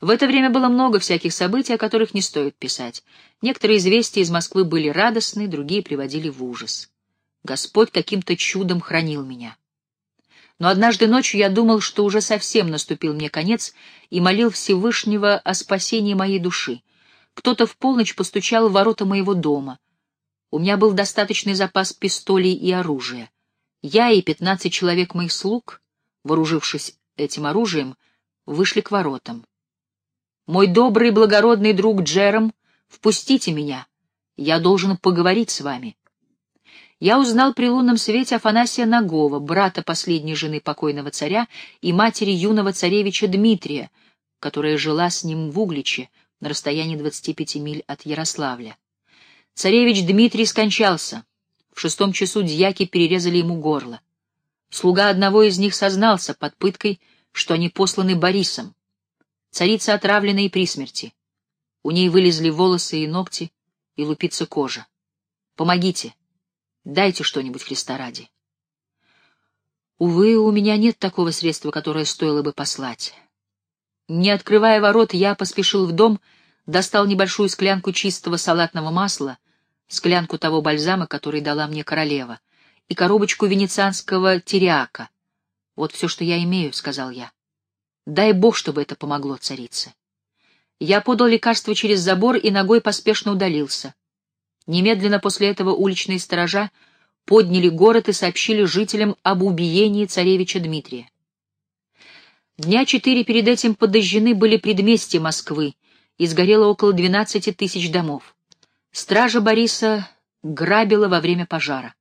В это время было много всяких событий, о которых не стоит писать. Некоторые известия из Москвы были радостны, другие приводили в ужас. Господь каким-то чудом хранил меня. Но однажды ночью я думал, что уже совсем наступил мне конец, и молил Всевышнего о спасении моей души. Кто-то в полночь постучал в ворота моего дома. У меня был достаточный запас пистолей и оружия. Я и пятнадцать человек моих слуг, вооружившись этим оружием, вышли к воротам. «Мой добрый благородный друг Джером, впустите меня. Я должен поговорить с вами» я узнал при лунном свете Афанасия Нагова, брата последней жены покойного царя и матери юного царевича Дмитрия, которая жила с ним в Угличе, на расстоянии 25 миль от Ярославля. Царевич Дмитрий скончался. В шестом часу дьяки перерезали ему горло. Слуга одного из них сознался под пыткой, что они посланы Борисом. Царица отравлена и при смерти. У ней вылезли волосы и ногти, и лупится кожа. Помогите. Дайте что-нибудь Христа ради. Увы, у меня нет такого средства, которое стоило бы послать. Не открывая ворот, я поспешил в дом, достал небольшую склянку чистого салатного масла, склянку того бальзама, который дала мне королева, и коробочку венецианского тириака. «Вот все, что я имею», — сказал я. «Дай Бог, чтобы это помогло царице». Я подал лекарство через забор и ногой поспешно удалился. Немедленно после этого уличные сторожа подняли город и сообщили жителям об убиении царевича Дмитрия. Дня четыре перед этим подожжены были предместья Москвы, и сгорело около двенадцати тысяч домов. Стража Бориса грабила во время пожара,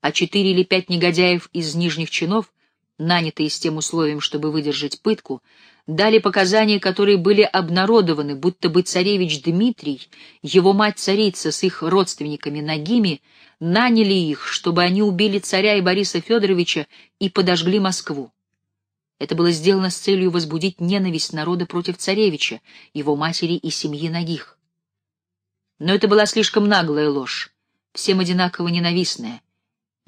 а четыре или пять негодяев из нижних чинов, нанятые с тем условием, чтобы выдержать пытку, дали показания, которые были обнародованы, будто бы царевич Дмитрий, его мать-царица с их родственниками Нагими, наняли их, чтобы они убили царя и Бориса Федоровича и подожгли Москву. Это было сделано с целью возбудить ненависть народа против царевича, его матери и семьи Нагих. Но это была слишком наглая ложь, всем одинаково ненавистная,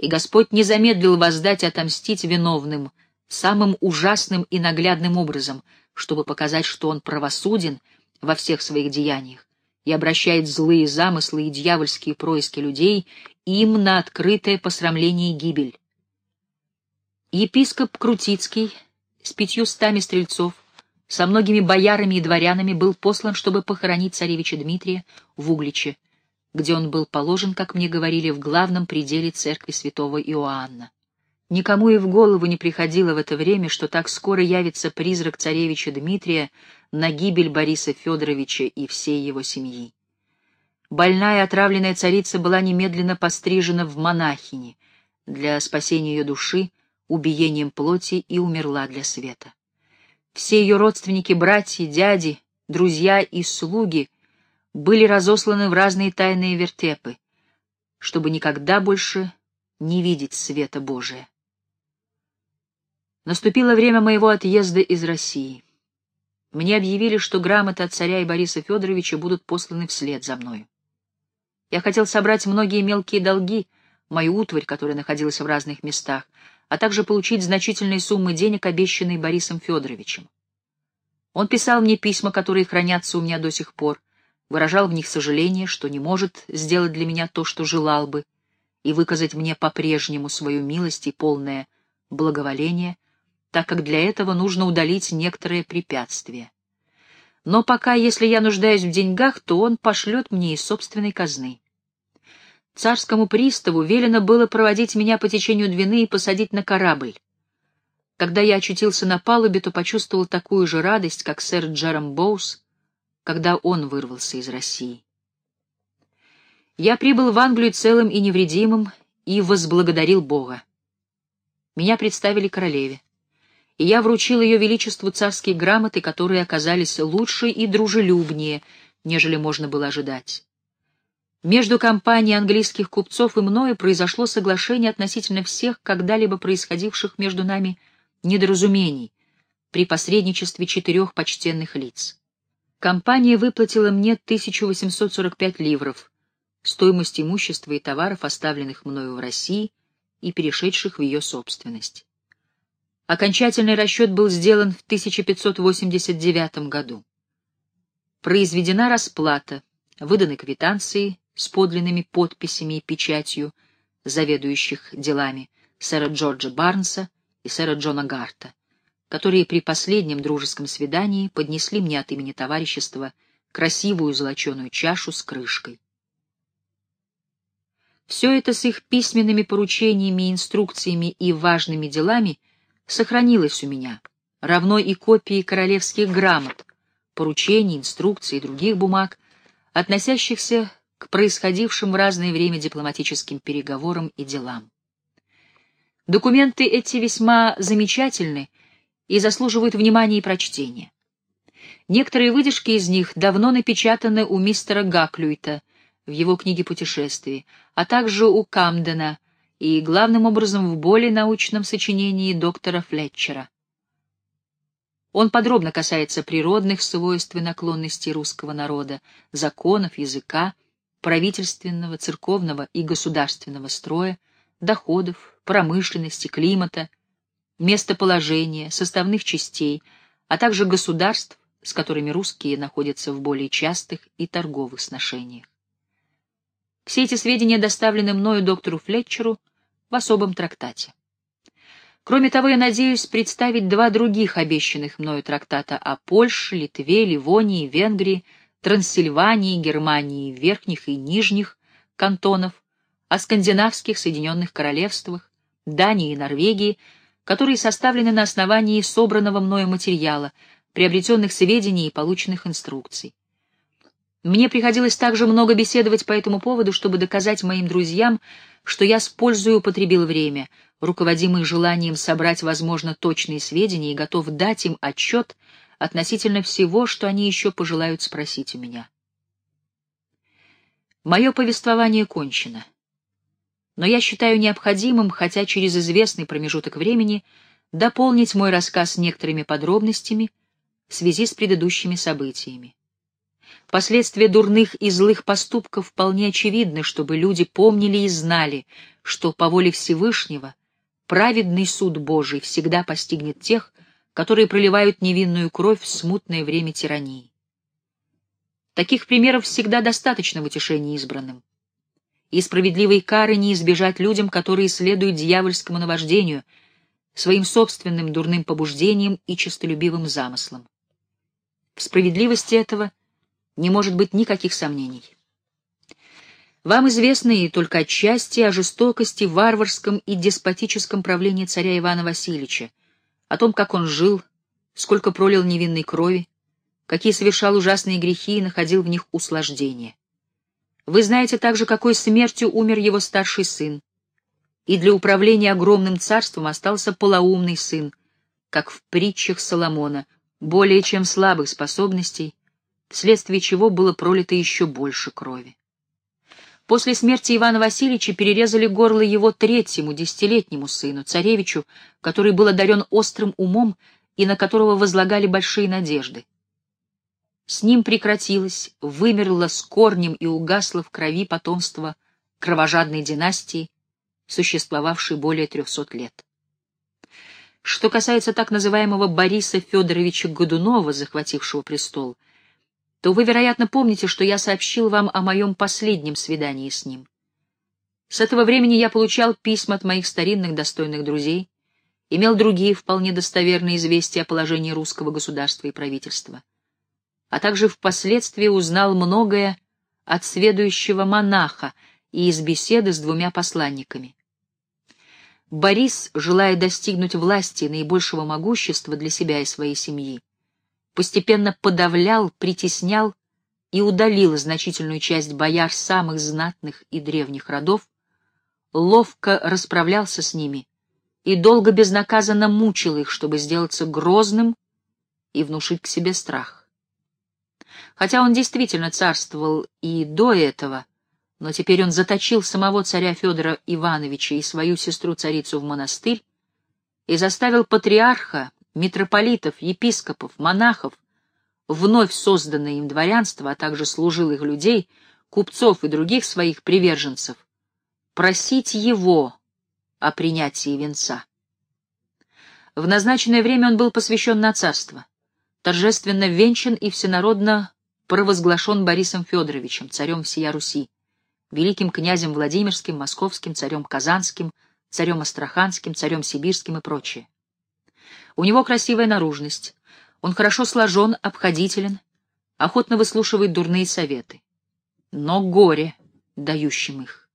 и Господь не замедлил воздать отомстить виновным — самым ужасным и наглядным образом, чтобы показать, что он правосуден во всех своих деяниях и обращает злые замыслы и дьявольские происки людей им на открытое посрамление и гибель. Епископ Крутицкий с пятьюстами стрельцов, со многими боярами и дворянами был послан, чтобы похоронить царевича Дмитрия в Угличе, где он был положен, как мне говорили, в главном пределе церкви святого Иоанна. Никому и в голову не приходило в это время, что так скоро явится призрак царевича Дмитрия на гибель Бориса Федоровича и всей его семьи. Больная отравленная царица была немедленно пострижена в монахини для спасения ее души, убиением плоти и умерла для света. Все ее родственники, братья, дяди, друзья и слуги были разосланы в разные тайные вертепы, чтобы никогда больше не видеть света Божия. Наступило время моего отъезда из России. Мне объявили, что грамоты от царя и Бориса Федоровича будут посланы вслед за мной. Я хотел собрать многие мелкие долги, мою утварь, которая находилась в разных местах, а также получить значительные суммы денег, обещанные Борисом Федоровичем. Он писал мне письма, которые хранятся у меня до сих пор, выражал в них сожаление, что не может сделать для меня то, что желал бы, и выказать мне по-прежнему свою милость и полное благоволение — так как для этого нужно удалить некоторые препятствия. Но пока, если я нуждаюсь в деньгах, то он пошлет мне из собственной казны. Царскому приставу велено было проводить меня по течению Двины и посадить на корабль. Когда я очутился на палубе, то почувствовал такую же радость, как сэр Джером Боус, когда он вырвался из России. Я прибыл в Англию целым и невредимым и возблагодарил Бога. Меня представили королеве и я вручил ее величеству царские грамоты, которые оказались лучше и дружелюбнее, нежели можно было ожидать. Между компанией английских купцов и мною произошло соглашение относительно всех когда-либо происходивших между нами недоразумений при посредничестве четырех почтенных лиц. Компания выплатила мне 1845 ливров, стоимость имущества и товаров, оставленных мною в России и перешедших в ее собственность. Окончательный расчет был сделан в 1589 году. произведена расплата, выданы квитанции с подлинными подписями и печатью заведующих делами сэра Джорджа Барнса и сэра Джона Гарта, которые при последнем дружеском свидании поднесли мне от имени товарищества красивую золоченую чашу с крышкой. Все это с их письменными поручениями, инструкциями и важными делами сохранилось у меня, равно и копии королевских грамот, поручений, инструкций и других бумаг, относящихся к происходившим в разное время дипломатическим переговорам и делам. Документы эти весьма замечательны и заслуживают внимания и прочтения. Некоторые выдержки из них давно напечатаны у мистера Гаклюйта в его книге «Путешествий», а также у Камдена и, главным образом, в более научном сочинении доктора Флетчера. Он подробно касается природных свойств и наклонностей русского народа, законов, языка, правительственного, церковного и государственного строя, доходов, промышленности, климата, местоположения, составных частей, а также государств, с которыми русские находятся в более частых и торговых сношениях. Все эти сведения доставлены мною доктору Флетчеру в особом трактате. Кроме того, я надеюсь представить два других обещанных мною трактата о Польше, Литве, Ливонии, Венгрии, Трансильвании, Германии, Верхних и Нижних кантонов, о скандинавских Соединенных Королевствах, Дании и Норвегии, которые составлены на основании собранного мною материала, приобретенных сведений и полученных инструкций. Мне приходилось также много беседовать по этому поводу, чтобы доказать моим друзьям, что я с пользой употребил время, руководимый желанием собрать, возможно, точные сведения и готов дать им отчет относительно всего, что они еще пожелают спросить у меня. Мое повествование кончено. Но я считаю необходимым, хотя через известный промежуток времени, дополнить мой рассказ некоторыми подробностями в связи с предыдущими событиями. Последствия дурных и злых поступков вполне очевидны, чтобы люди помнили и знали, что по воле Всевышнего праведный суд Божий всегда постигнет тех, которые проливают невинную кровь в смутное время тирании. Таких примеров всегда достаточно в утешении избранным. И справедливой кары не избежать людям, которые следуют дьявольскому наваждению, своим собственным дурным побуждениям и честолюбивым замыслам. В справедливости этого не может быть никаких сомнений. Вам известно и только отчасти о жестокости, варварском и деспотическом правлении царя Ивана Васильевича, о том, как он жил, сколько пролил невинной крови, какие совершал ужасные грехи и находил в них услаждение. Вы знаете также, какой смертью умер его старший сын, и для управления огромным царством остался полоумный сын, как в притчах Соломона, более чем слабых способностей, вследствие чего было пролито еще больше крови. После смерти Ивана Васильевича перерезали горло его третьему десятилетнему сыну, царевичу, который был одарен острым умом и на которого возлагали большие надежды. С ним прекратилось, вымерло с корнем и угасло в крови потомство кровожадной династии, существовавшей более трехсот лет. Что касается так называемого Бориса Федоровича Годунова, захватившего престол, — то вы, вероятно, помните, что я сообщил вам о моем последнем свидании с ним. С этого времени я получал письма от моих старинных достойных друзей, имел другие вполне достоверные известия о положении русского государства и правительства, а также впоследствии узнал многое от сведущего монаха и из беседы с двумя посланниками. Борис, желая достигнуть власти и наибольшего могущества для себя и своей семьи, постепенно подавлял, притеснял и удалил значительную часть бояр самых знатных и древних родов, ловко расправлялся с ними и долго безнаказанно мучил их, чтобы сделаться грозным и внушить к себе страх. Хотя он действительно царствовал и до этого, но теперь он заточил самого царя Федора Ивановича и свою сестру-царицу в монастырь и заставил патриарха митрополитов, епископов, монахов, вновь созданное им дворянство, а также служилых людей, купцов и других своих приверженцев, просить его о принятии венца. В назначенное время он был посвящен на царство, торжественно венчан и всенародно провозглашен Борисом Федоровичем, царем всея Руси, великим князем Владимирским, московским, царем Казанским, царем Астраханским, царем Сибирским и прочее. У него красивая наружность, он хорошо сложен, обходителен, охотно выслушивает дурные советы. Но горе, дающим их.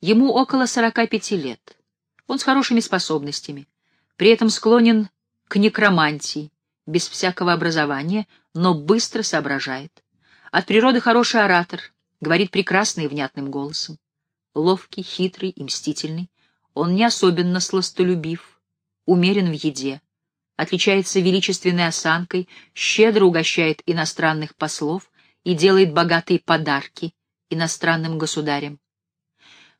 Ему около сорока пяти лет. Он с хорошими способностями, при этом склонен к некромантии, без всякого образования, но быстро соображает. От природы хороший оратор, говорит прекрасно и внятным голосом. Ловкий, хитрый и мстительный, он не особенно сластолюбив, умерен в еде, отличается величественной осанкой, щедро угощает иностранных послов и делает богатые подарки иностранным государям.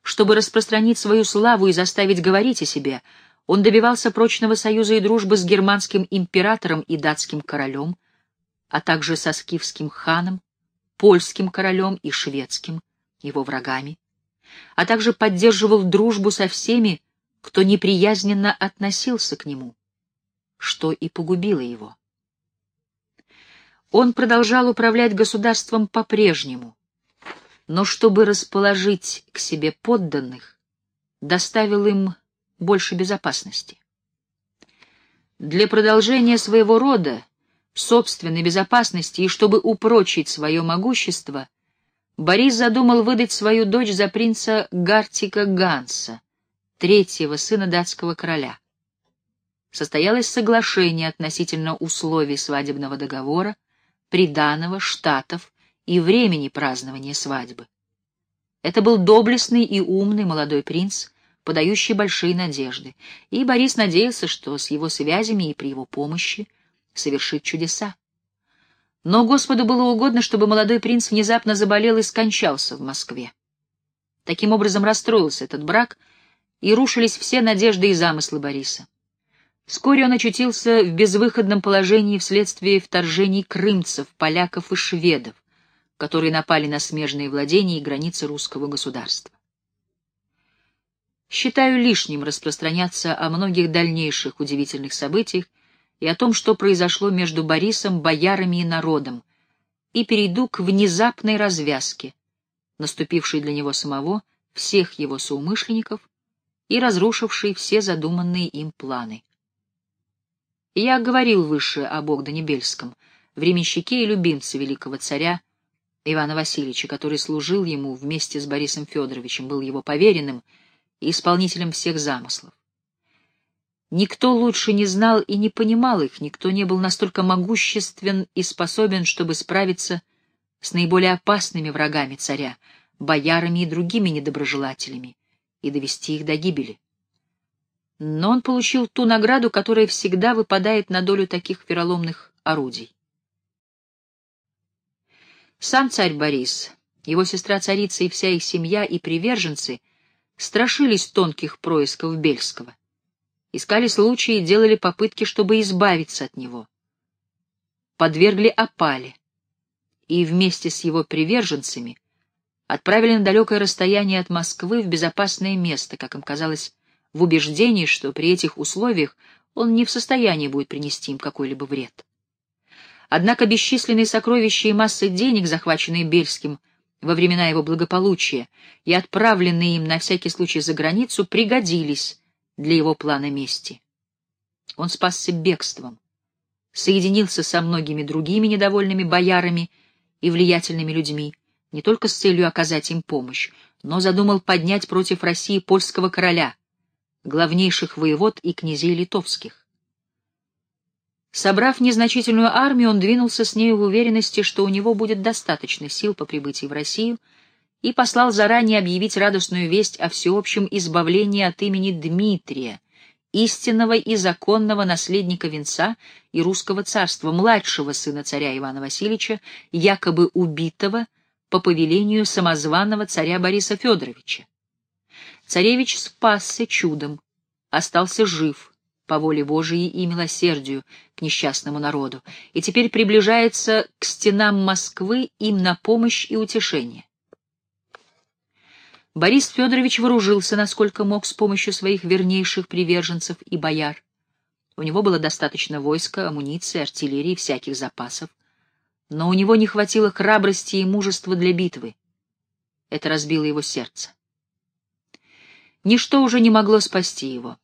Чтобы распространить свою славу и заставить говорить о себе, он добивался прочного союза и дружбы с германским императором и датским королем, а также со скифским ханом, польским королем и шведским, его врагами, а также поддерживал дружбу со всеми, кто неприязненно относился к нему, что и погубило его. Он продолжал управлять государством по-прежнему, но чтобы расположить к себе подданных, доставил им больше безопасности. Для продолжения своего рода, собственной безопасности и чтобы упрочить свое могущество, Борис задумал выдать свою дочь за принца Гартика Ганса, третьего сына датского короля. Состоялось соглашение относительно условий свадебного договора, приданого, штатов и времени празднования свадьбы. Это был доблестный и умный молодой принц, подающий большие надежды, и Борис надеялся, что с его связями и при его помощи совершит чудеса. Но Господу было угодно, чтобы молодой принц внезапно заболел и скончался в Москве. Таким образом расстроился этот брак, и рушились все надежды и замыслы Бориса. Вскоре он очутился в безвыходном положении вследствие вторжений крымцев, поляков и шведов, которые напали на смежные владения и границы русского государства. Считаю лишним распространяться о многих дальнейших удивительных событиях и о том, что произошло между Борисом, боярами и народом, и перейду к внезапной развязке, наступившей для него самого, всех его соумышленников и разрушившей все задуманные им планы. Я говорил выше о Богдане Бельском, временщике и любимце великого царя Ивана Васильевича, который служил ему вместе с Борисом Федоровичем, был его поверенным и исполнителем всех замыслов. Никто лучше не знал и не понимал их, никто не был настолько могуществен и способен, чтобы справиться с наиболее опасными врагами царя, боярами и другими недоброжелателями, и довести их до гибели. Но он получил ту награду, которая всегда выпадает на долю таких вероломных орудий. Сам царь Борис, его сестра-царица и вся их семья и приверженцы страшились тонких происков Бельского. Искали случаи и делали попытки, чтобы избавиться от него. Подвергли опале и вместе с его приверженцами отправили на далекое расстояние от Москвы в безопасное место, как им казалось, в убеждении, что при этих условиях он не в состоянии будет принести им какой-либо вред. Однако бесчисленные сокровища и массы денег, захваченные Бельским во времена его благополучия и отправленные им на всякий случай за границу, пригодились для его плана мести. Он спасся бегством, соединился со многими другими недовольными боярами и влиятельными людьми, не только с целью оказать им помощь, но задумал поднять против России польского короля, главнейших воевод и князей литовских. Собрав незначительную армию, он двинулся с нею в уверенности, что у него будет достаточно сил по прибытии в Россию, и послал заранее объявить радостную весть о всеобщем избавлении от имени Дмитрия, истинного и законного наследника венца и русского царства, младшего сына царя Ивана Васильевича, якобы убитого по повелению самозваного царя Бориса Федоровича. Царевич спасся чудом, остался жив — по воле Божией и милосердию к несчастному народу, и теперь приближается к стенам Москвы им на помощь и утешение. Борис Федорович вооружился, насколько мог, с помощью своих вернейших приверженцев и бояр. У него было достаточно войска, амуниции, артиллерии, всяких запасов. но у него не хватило храбрости и мужества для битвы. Это разбило его сердце. Ничто уже не могло спасти его.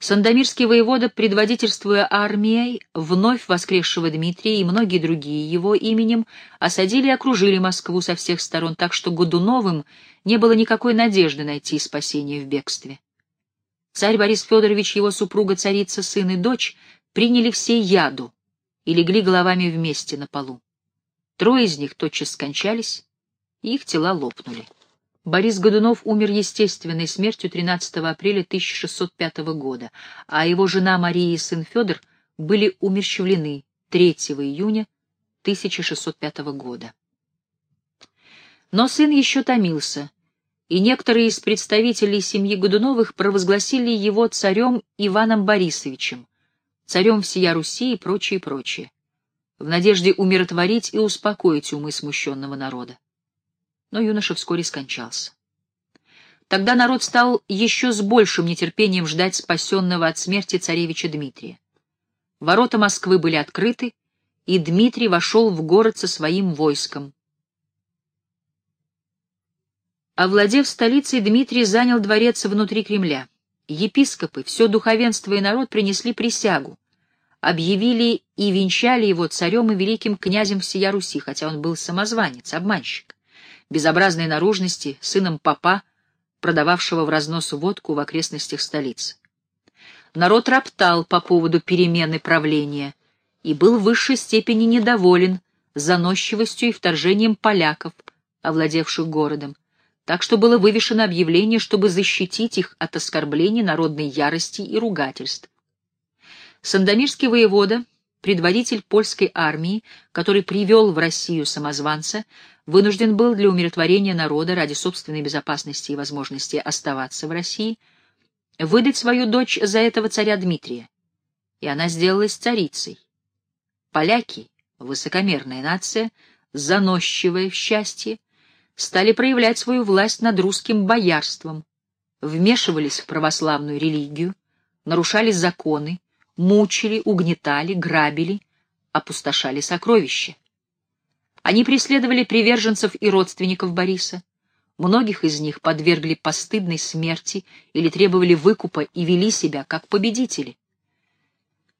Сандомирский воевода, предводительствуя армией, вновь воскресшего Дмитрия и многие другие его именем, осадили и окружили Москву со всех сторон, так что Годуновым не было никакой надежды найти спасение в бегстве. Царь Борис Федорович, его супруга, царица, сын и дочь приняли все яду и легли головами вместе на полу. Трое из них тотчас скончались, и их тела лопнули. Борис Годунов умер естественной смертью 13 апреля 1605 года, а его жена Мария и сын Федор были умерщвлены 3 июня 1605 года. Но сын еще томился, и некоторые из представителей семьи Годуновых провозгласили его царем Иваном Борисовичем, царем всея Руси и прочее, прочее, в надежде умиротворить и успокоить умы смущенного народа но юноша вскоре скончался. Тогда народ стал еще с большим нетерпением ждать спасенного от смерти царевича Дмитрия. Ворота Москвы были открыты, и Дмитрий вошел в город со своим войском. Овладев столицей, Дмитрий занял дворец внутри Кремля. Епископы, все духовенство и народ принесли присягу, объявили и венчали его царем и великим князем всея Руси, хотя он был самозванец, обманщик безобразной наружности, сыном папа, продававшего в разнос водку в окрестностях столицы. Народ роптал по поводу перемены правления и был в высшей степени недоволен заносчивостью и вторжением поляков, овладевших городом, так что было вывешено объявление, чтобы защитить их от оскорблений народной ярости и ругательств. Сандомирский воевода, предводитель польской армии, который привел в Россию самозванца, вынужден был для умиротворения народа ради собственной безопасности и возможности оставаться в России выдать свою дочь за этого царя Дмитрия. И она сделалась царицей. Поляки, высокомерная нация, заносчивая в счастье, стали проявлять свою власть над русским боярством, вмешивались в православную религию, нарушали законы, мучили, угнетали, грабили, опустошали сокровища. Они преследовали приверженцев и родственников Бориса. Многих из них подвергли постыдной смерти или требовали выкупа и вели себя как победители.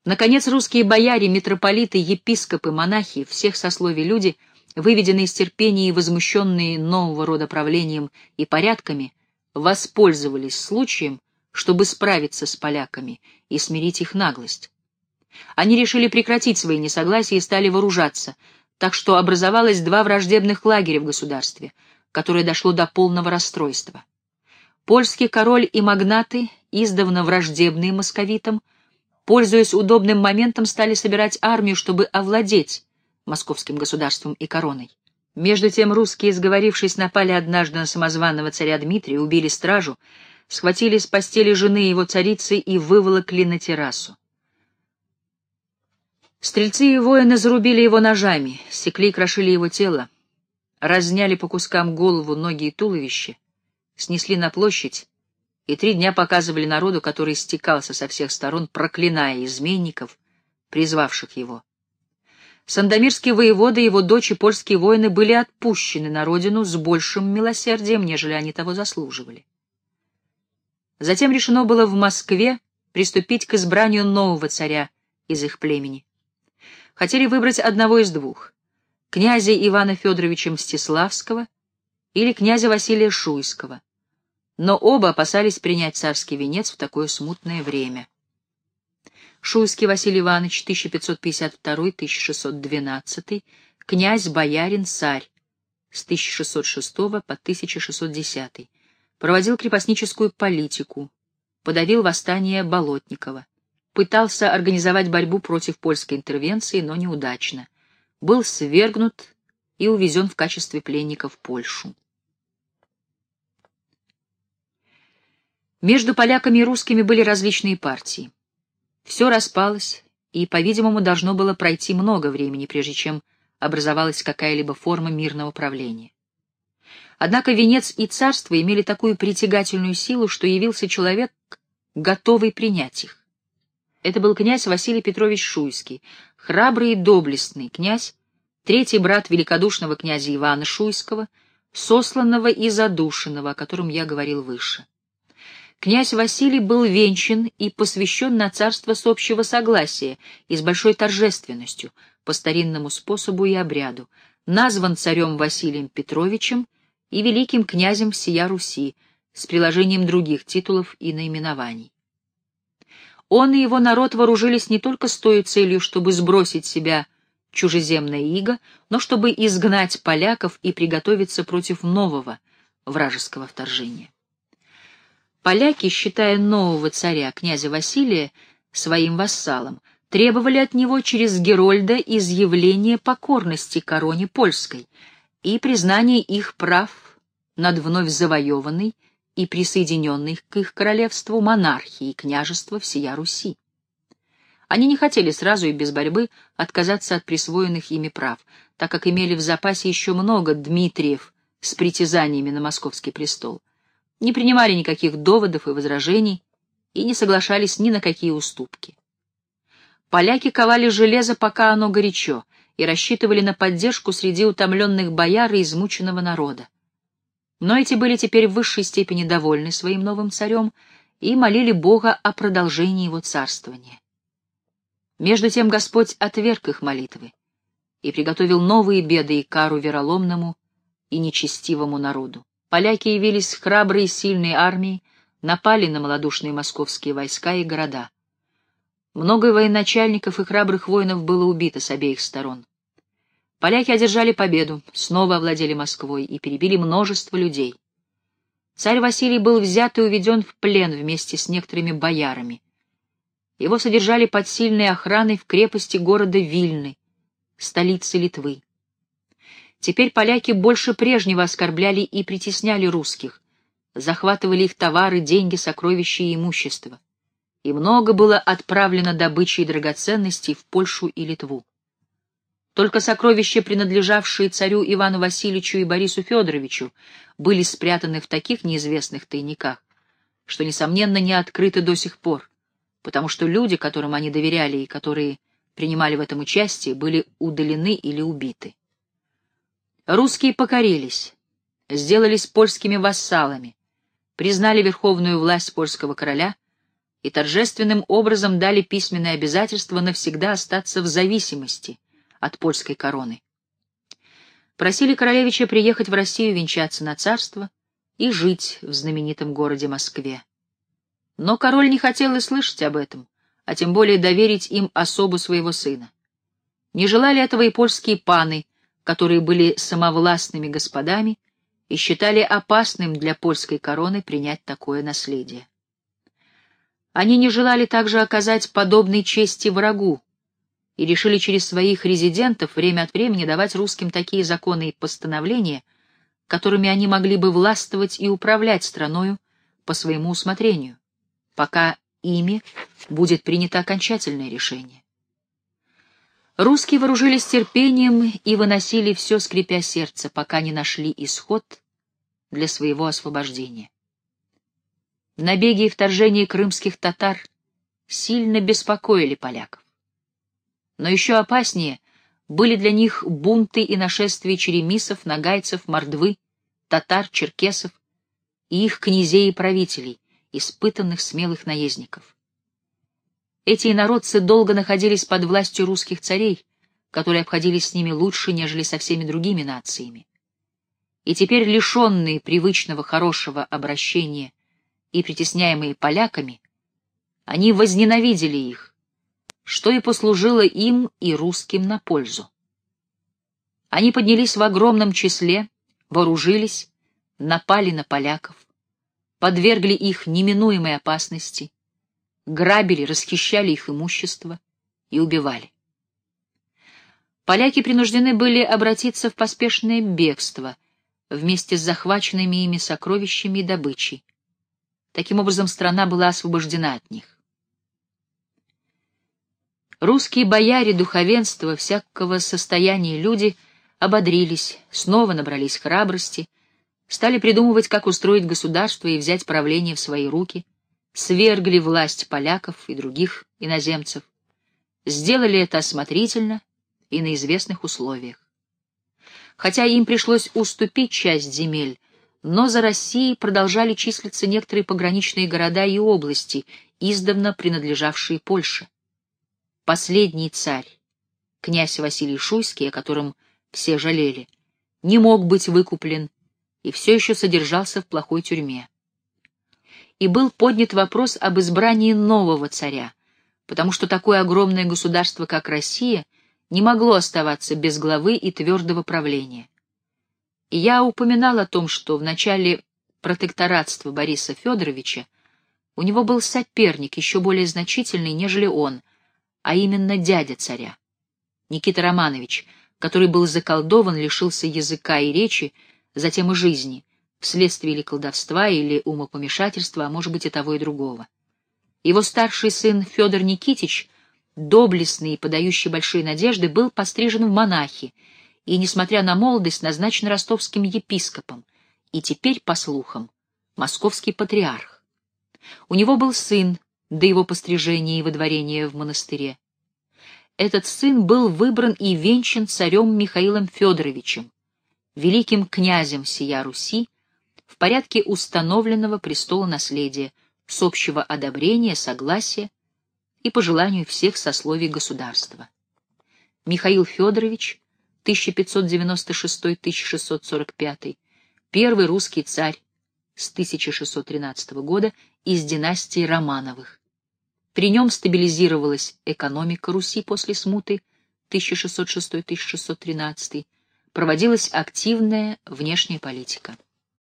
Наконец, русские бояре, митрополиты, епископы, монахи, всех сословий люди, выведенные из терпения и возмущенные нового рода правлением и порядками, воспользовались случаем, чтобы справиться с поляками и смирить их наглость. Они решили прекратить свои несогласия и стали вооружаться — так что образовалось два враждебных лагеря в государстве, которое дошло до полного расстройства. Польский король и магнаты, издавна враждебные московитам, пользуясь удобным моментом, стали собирать армию, чтобы овладеть московским государством и короной. Между тем русские, сговорившись, напали однажды на самозванного царя Дмитрия, убили стражу, схватили с постели жены его царицы и выволокли на террасу. Стрельцы и воины зарубили его ножами, секли и крошили его тело, разняли по кускам голову, ноги и туловище, снесли на площадь и три дня показывали народу, который стекался со всех сторон, проклиная изменников, призвавших его. Сандомирские воеводы, его дочь и польские воины были отпущены на родину с большим милосердием, нежели они того заслуживали. Затем решено было в Москве приступить к избранию нового царя из их племени. Хотели выбрать одного из двух — князя Ивана Федоровича Мстиславского или князя Василия Шуйского, но оба опасались принять царский венец в такое смутное время. Шуйский Василий Иванович, 1552-1612, князь-боярин, царь, с 1606 по 1610, проводил крепостническую политику, подавил восстание Болотникова пытался организовать борьбу против польской интервенции, но неудачно. Был свергнут и увезен в качестве пленника в Польшу. Между поляками и русскими были различные партии. Все распалось, и, по-видимому, должно было пройти много времени, прежде чем образовалась какая-либо форма мирного правления. Однако венец и царство имели такую притягательную силу, что явился человек, готовый принять их. Это был князь Василий Петрович Шуйский, храбрый и доблестный князь, третий брат великодушного князя Ивана Шуйского, сосланного и задушенного, о котором я говорил выше. Князь Василий был венчан и посвящен на царство с общего согласия и с большой торжественностью, по старинному способу и обряду, назван царем Василием Петровичем и великим князем всея Руси с приложением других титулов и наименований. Он и его народ вооружились не только с той целью, чтобы сбросить себя чужеземное иго, но чтобы изгнать поляков и приготовиться против нового вражеского вторжения. Поляки, считая нового царя, князя Василия, своим вассалом, требовали от него через Герольда изъявления покорности короне польской и признания их прав над вновь завоеванной и присоединенной к их королевству монархии и княжества всея Руси. Они не хотели сразу и без борьбы отказаться от присвоенных ими прав, так как имели в запасе еще много Дмитриев с притязаниями на московский престол, не принимали никаких доводов и возражений и не соглашались ни на какие уступки. Поляки ковали железо, пока оно горячо, и рассчитывали на поддержку среди утомленных бояр и измученного народа. Но эти были теперь в высшей степени довольны своим новым царем и молили Бога о продолжении его царствования. Между тем Господь отверг их молитвы и приготовил новые беды и кару вероломному и нечестивому народу. Поляки явились храброй и сильной армией, напали на малодушные московские войска и города. Много военачальников и храбрых воинов было убито с обеих сторон. Поляки одержали победу, снова овладели Москвой и перебили множество людей. Царь Василий был взят и уведен в плен вместе с некоторыми боярами. Его содержали под сильной охраной в крепости города Вильны, столицы Литвы. Теперь поляки больше прежнего оскорбляли и притесняли русских, захватывали их товары, деньги, сокровища и имущество. И много было отправлено добычи и драгоценностей в Польшу и Литву. Только сокровища, принадлежавшие царю Ивану Васильевичу и Борису Федоровичу, были спрятаны в таких неизвестных тайниках, что, несомненно, не открыты до сих пор, потому что люди, которым они доверяли и которые принимали в этом участие, были удалены или убиты. Русские покорились, сделались польскими вассалами, признали верховную власть польского короля и торжественным образом дали письменное обязательство навсегда остаться в зависимости от польской короны. Просили королевича приехать в Россию венчаться на царство и жить в знаменитом городе Москве. Но король не хотел и слышать об этом, а тем более доверить им особу своего сына. Не желали этого и польские паны, которые были самовластными господами и считали опасным для польской короны принять такое наследие. Они не желали также оказать подобной чести врагу, и решили через своих резидентов время от времени давать русским такие законы и постановления, которыми они могли бы властвовать и управлять страною по своему усмотрению, пока ими будет принято окончательное решение. Русские вооружились терпением и выносили все, скрипя сердце, пока не нашли исход для своего освобождения. Набеги и вторжения крымских татар сильно беспокоили поляков. Но еще опаснее были для них бунты и нашествия черемисов, нагайцев, мордвы, татар, черкесов и их князей и правителей, испытанных смелых наездников. Эти инородцы долго находились под властью русских царей, которые обходились с ними лучше, нежели со всеми другими нациями. И теперь лишенные привычного хорошего обращения и притесняемые поляками, они возненавидели их, что и послужило им и русским на пользу. Они поднялись в огромном числе, вооружились, напали на поляков, подвергли их неминуемой опасности, грабили, расхищали их имущество и убивали. Поляки принуждены были обратиться в поспешное бегство вместе с захваченными ими сокровищами и добычей. Таким образом, страна была освобождена от них. Русские бояре, духовенство, всякого состояния люди ободрились, снова набрались храбрости, стали придумывать, как устроить государство и взять правление в свои руки, свергли власть поляков и других иноземцев, сделали это осмотрительно и на известных условиях. Хотя им пришлось уступить часть земель, но за Россией продолжали числиться некоторые пограничные города и области, издавна принадлежавшие Польше. Последний царь, князь Василий Шуйский, о котором все жалели, не мог быть выкуплен и все еще содержался в плохой тюрьме. И был поднят вопрос об избрании нового царя, потому что такое огромное государство, как Россия, не могло оставаться без главы и твердого правления. Я упоминал о том, что в начале протекторатства Бориса Федоровича у него был соперник еще более значительный, нежели он, а именно дядя царя. Никита Романович, который был заколдован, лишился языка и речи, затем и жизни, вследствие или колдовства, или умопомешательства, а может быть и того и другого. Его старший сын Федор Никитич, доблестный и подающий большие надежды, был пострижен в монахи и, несмотря на молодость, назначен ростовским епископом и теперь, по слухам, московский патриарх. У него был сын до его пострижения и выдворения в монастыре. Этот сын был выбран и венчан царем Михаилом Федоровичем, великим князем сия Руси, в порядке установленного престола наследия, с общего одобрения, согласия и по желанию всех сословий государства. Михаил Федорович, 1596-1645, первый русский царь с 1613 года из династии Романовых. При нем стабилизировалась экономика Руси после смуты 1606-1613, проводилась активная внешняя политика.